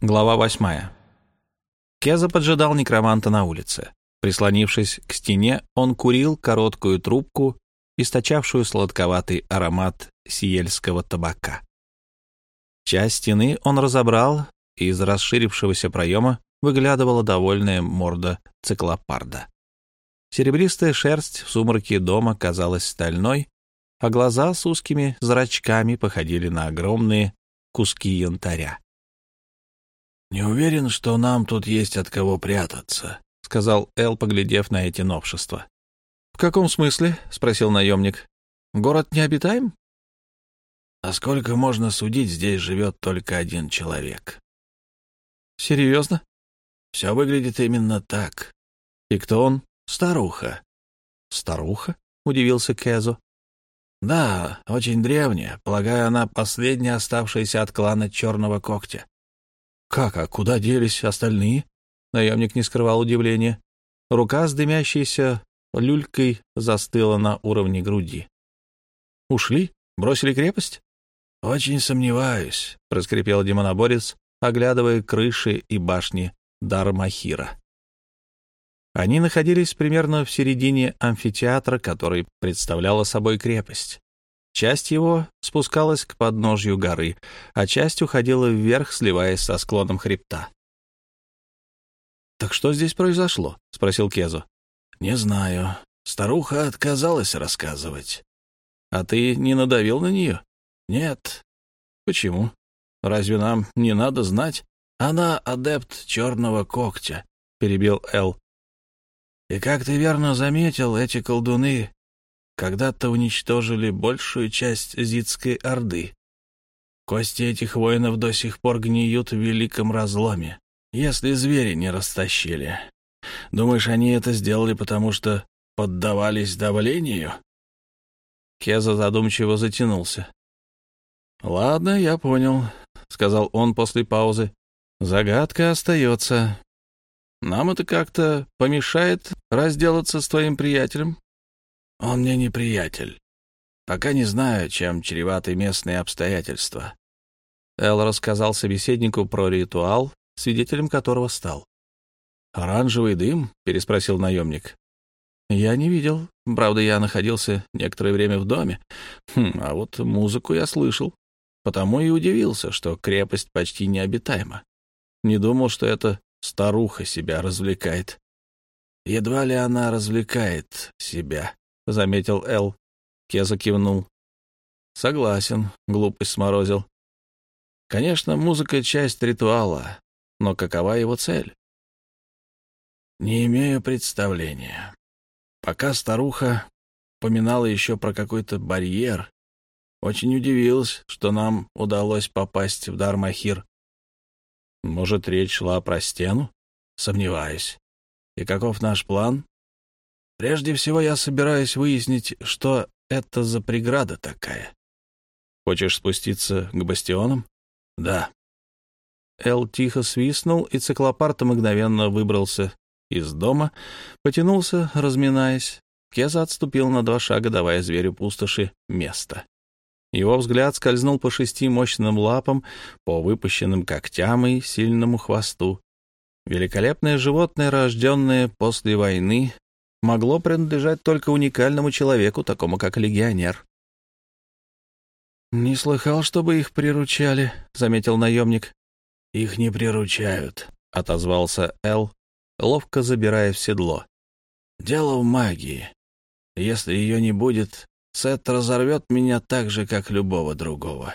Глава восьмая. Кеза поджидал некроманта на улице. Прислонившись к стене, он курил короткую трубку, источавшую сладковатый аромат сиельского табака. Часть стены он разобрал, и из расширившегося проема выглядывала довольная морда циклопарда. Серебристая шерсть в сумраке дома казалась стальной, а глаза с узкими зрачками походили на огромные куски янтаря. «Не уверен, что нам тут есть от кого прятаться», — сказал Эл, поглядев на эти новшества. «В каком смысле?» — спросил наемник. «Город необитаем?» «А сколько можно судить, здесь живет только один человек». «Серьезно?» «Все выглядит именно так». «И кто он?» «Старуха». «Старуха?» — удивился Кезо. «Да, очень древняя. Полагаю, она последняя оставшаяся от клана Черного Когтя. «Как? А куда делись остальные?» Наемник не скрывал удивления. Рука с дымящейся люлькой застыла на уровне груди. «Ушли? Бросили крепость?» «Очень сомневаюсь», — проскрипел демоноборец, оглядывая крыши и башни Дармахира. Они находились примерно в середине амфитеатра, который представляла собой крепость. Часть его спускалась к подножью горы, а часть уходила вверх, сливаясь со склоном хребта. «Так что здесь произошло?» — спросил Кезу. «Не знаю. Старуха отказалась рассказывать». «А ты не надавил на нее?» «Нет». «Почему? Разве нам не надо знать?» «Она адепт черного когтя», — перебил Эл. «И как ты верно заметил, эти колдуны когда-то уничтожили большую часть Зидской Орды. Кости этих воинов до сих пор гниют в великом разломе, если звери не растащили. Думаешь, они это сделали, потому что поддавались давлению?» Кеза задумчиво затянулся. «Ладно, я понял», — сказал он после паузы. «Загадка остается. Нам это как-то помешает разделаться с твоим приятелем?» Он мне не приятель. Пока не знаю, чем чреваты местные обстоятельства. Эл рассказал собеседнику про ритуал, свидетелем которого стал. «Оранжевый дым?» — переспросил наемник. «Я не видел. Правда, я находился некоторое время в доме. Хм, а вот музыку я слышал. Потому и удивился, что крепость почти необитаема. Не думал, что эта старуха себя развлекает. Едва ли она развлекает себя, — заметил Эл. Кеза кивнул. «Согласен», — глупость сморозил. «Конечно, музыка — часть ритуала, но какова его цель?» «Не имею представления. Пока старуха поминала еще про какой-то барьер, очень удивилась, что нам удалось попасть в Дармахир. Может, речь шла про стену? Сомневаюсь. И каков наш план? Прежде всего я собираюсь выяснить, что это за преграда такая. Хочешь спуститься к бастионам? Да. Эл тихо свистнул, и циклопарт мгновенно выбрался из дома, потянулся, разминаясь. Кеза отступил на два шага, давая зверю пустоши место. Его взгляд скользнул по шести мощным лапам, по выпущенным когтям и сильному хвосту. Великолепное животное, рожденное после войны, могло принадлежать только уникальному человеку, такому как легионер. «Не слыхал, чтобы их приручали», — заметил наемник. «Их не приручают», — отозвался Эл, ловко забирая в седло. «Дело в магии. Если ее не будет, Сет разорвет меня так же, как любого другого».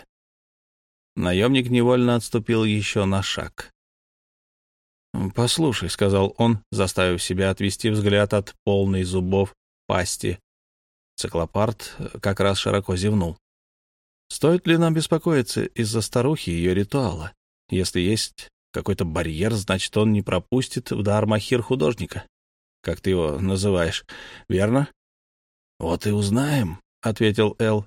Наемник невольно отступил еще на шаг. «Послушай», — сказал он, заставив себя отвести взгляд от полной зубов пасти. Циклопарт как раз широко зевнул. «Стоит ли нам беспокоиться из-за старухи и ее ритуала? Если есть какой-то барьер, значит, он не пропустит в дар махир художника, как ты его называешь, верно?» «Вот и узнаем», — ответил Эл.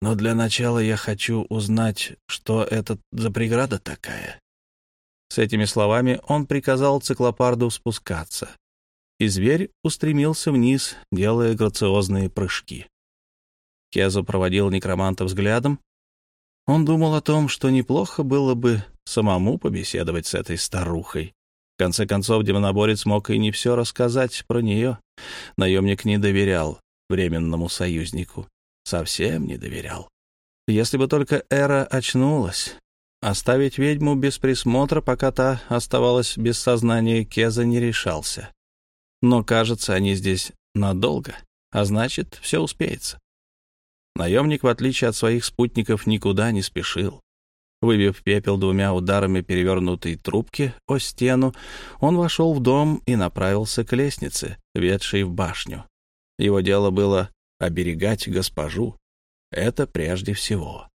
«Но для начала я хочу узнать, что это за преграда такая». С этими словами он приказал циклопарду спускаться, и зверь устремился вниз, делая грациозные прыжки. Кезу проводил некроманта взглядом. Он думал о том, что неплохо было бы самому побеседовать с этой старухой. В конце концов, демоноборец мог и не все рассказать про нее. Наемник не доверял временному союзнику. Совсем не доверял. Если бы только Эра очнулась. Оставить ведьму без присмотра, пока та оставалась без сознания, Кеза не решался. Но, кажется, они здесь надолго, а значит, все успеется. Наемник, в отличие от своих спутников, никуда не спешил. Выбив пепел двумя ударами перевернутой трубки о стену, он вошел в дом и направился к лестнице, ведшей в башню. Его дело было оберегать госпожу. Это прежде всего.